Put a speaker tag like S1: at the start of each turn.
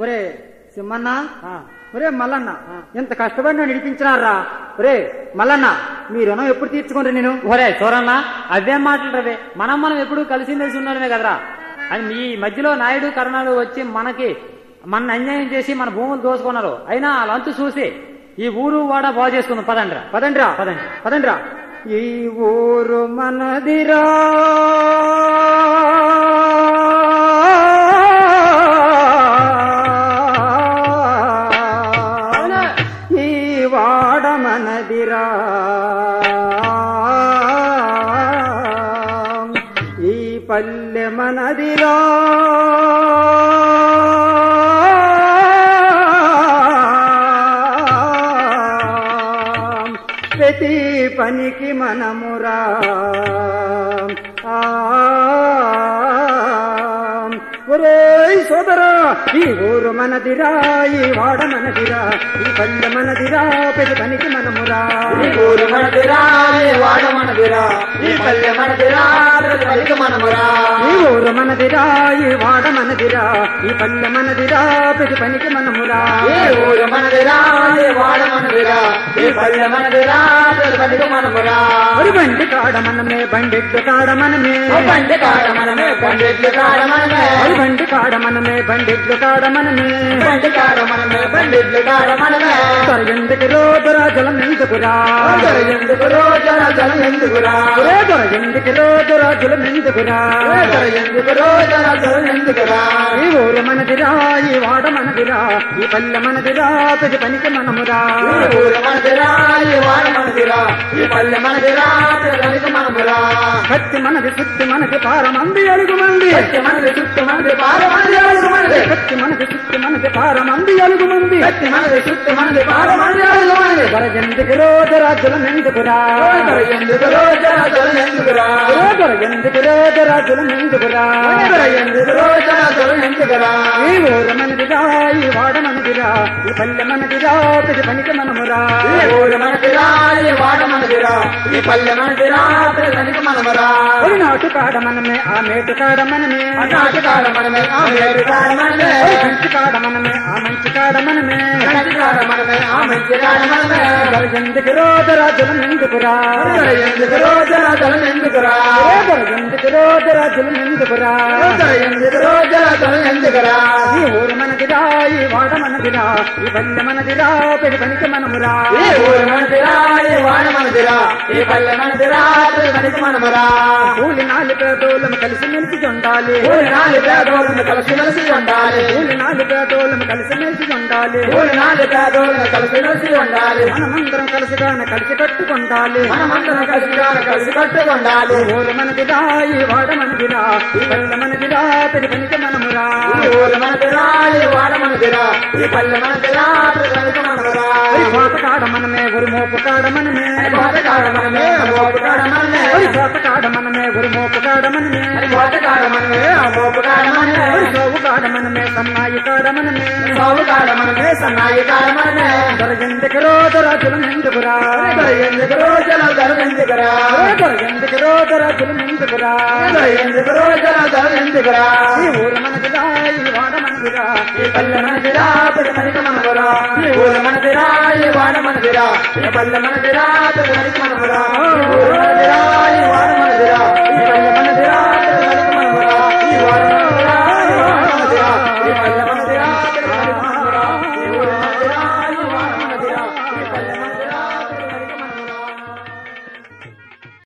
S1: ఒరే సింహన్న
S2: ఆ,
S1: ఒరే మల్లన్న ఎంత కష్టపడి నన్ను నడిపించినారా ఒరే మల్లన్న మీ రుణం ఎప్పుడు తీర్చుకుంటారు నేను?
S2: ఒరే చూరన్న అవేం మాటలు రవే మనం మనం ఎప్పుడు కలిసి మెలిసి ఉన్నామే కదరా. అని మీ మధ్యలో నాయుడు కరుణాలు వచ్చి మనకి మన అన్యాయం చేసి మన భూములు దోసుకున్నారు. అయినా వాళ్ళంతు చూసి ఈ ఊరు వాడ బాగు చేసుకుందాం. పదండ్రా.
S1: పదండ్రా.
S2: పదండి.
S1: పదండ్రా. ఈ ఊరు మనదిరా. మనదిరా ఈ పల్లె మనదిరా ప్రతి పనికి మనమురా. ఆ ఒరేయ్ సోదరా ఈ ఊరు మనదిరా ఈ వాడ మనదిరా ఈ పల్లె మనదిరా ప్రతి పనికి మనమురా.
S3: ఈ ఊరు మనదిరా ఈ వాడ మనదిరా ఈ పల్లె మనదిరా ప్రతి పనికి మనమురా.
S1: ఈ ఊరు మనదిరా ఈ వాడ మనదిరా ఈ పల్లె మనదిరా ప్రతి పనికి మనమురా.
S3: ఈ ఊరు మనదిరా ఈ వాడ మనదిరా ఈ పల్లె మనదిరా మనమురా
S1: ఒరి బండి కాడ మనమే బండెడ్డు కాడ మనమే.
S3: బండి కాడ మనమే బండిట్లు కాడ మనమే.
S1: ఒరి బండి కాడ మనమే బండెడ్డు కాడ మనమే.
S3: బండి కాడ మనమే బండిట్లు కాడ మనమే.
S1: దొర ఎందుకు రోజురా జలం ఎందుకురా?
S3: అందరూ ఎందుకు రోజన జనం ఎందుకురా?
S1: ఒరే దొర ఎందుకు రోజురా జలం ఎందుకురా?
S3: అందరూ ఎందుకు రోజన జనం ఎందుకురా?
S1: ఈ ఊరు మనదిరా ఈ వాడ మనదిరా ఈ పల్లె మనదిరా ప్రతి పనికి మనమురా.
S3: ఊరు మనదిరా ఈ వాడ మనదిరా ఈ పల్లె మనదిరా ప్రతి పనికి మనమురా
S1: కత్తి మనది సుత్తి మనది పారమంది అలుగు మంది.
S3: కత్తి మనది చుట్టూ మనది పార మనది అడుగు మనది
S1: కత్తి మనది సుత్తి మనది పారమంది అలుగు మంది.
S3: కత్తి మనది చుట్టూ మనది పార మనది అడుగు మనది
S1: దొర ఎందుకు రోజురా జలం ఎందుకురా
S3: అందరూ ఎందుకు రోజన జనం ఎందుకురా
S1: ఒరే దొర ఎందుకు రోజురా జలం ఎందుకురా
S3: అందరూ ఎందుకు రోజన జనం ఎందుకురా
S1: ఈ ఊరు మనదిరా ఈ వాడ మనదిరా ఈ పల్లె మనదిరా ప్రతి పనికి మనమురా
S3: ఈ ఊరు ఈ ఈ పల్లె మనదిరా ప్రతి పనికి మనమురా.
S1: ఒరి నాటు కాడ మనమే ఆ మేటు కాడ మనమే.
S3: నాటి కాడ మనమే ఆ మేటి కాడ మనమే.
S1: ఒరి మంచి కాడ మనమే ఆ మంచి కాడ మనమే.
S3: గంటి కాడ మనమే ఆ మంచి కాడ మనమే.
S1: దొర ఎందుకు రోజురా జలం ఎందుకురా
S3: అందరూ ఎందుకు రోజన జనం ఎందుకురా
S1: ఒరే దొర ఎందుకు రోజురా జలం ఎందుకురా
S3: అందరూ ఎందుకు రోజన జనం ఎందుకురా
S1: ఈ ఊరు మనదిరా ఈ వాడ మనదిరా ఈ పల్లె మనదిరా పనికి మనమురా
S3: ఈ ఊరు మనదిరా మనదిరా ఈ పల్లె మనదిరా పనికి మనమురా?
S1: కూలి నాలుగు పేదోళ్ళం కలిసి మెలిసి ఉండాలి.
S3: ఊరి నాలుగు పేదోళ్ళని కలిసి మెలిసి ఉండాలి.
S1: కూలి నాలుగు పేదోళ్ళం కలిసి మెలిసి ఉండాలి.
S3: ఊరి నాలుగు కలిసి మెలిసి ఉండాలి.
S1: మనమందరం కలిసిగానే కలిసి కట్టుకుండాలి.
S3: మనమందరం కలిసిగా కలిసి కట్టుకుండాలి.
S1: ఊరు మనదిరా ఈ వాడ మనదిరా ఈ పల్లె మనదిరా ప్రతి పనికి మనమురా.
S3: ఊరు మనదిరా ఈ వాడ మనదిరా ఈ పల్లె మనదిరా ప్రతి పనికి మనమురా.
S1: కాడ మనమే ఒరి మోపు కాడ మనమే
S3: కాడ మనమే మోపు కాడ మనమే
S1: ఒరి కోత కాడ మనమే ఒరి మోపు కాడ మనమే
S3: కాడ మనమే మోపు కాడ మనమే
S1: సోవు కాడ మనమే సన్నాయి కాడ మనమే
S3: సాగు కాడ మనమే సన్నాయి కాడ మనమే
S1: దొర ఎందుకు రోజురా జలం ఎందుకురా
S3: ఎందుకు రోజుల ధరం ఎందుకురా
S1: దొర ఎందుకు రోజురా జలం ఎందుకురా
S3: ఎందుకు రోజుల ధరం ఎందుకురా
S1: ఈ ఊరు మనదిరా ఈ వాడ మనదిరా
S3: ఈ పల్లె మనదిరా ప్రతి మనదిరా ఈ వాడ మనదిరా మనదిరా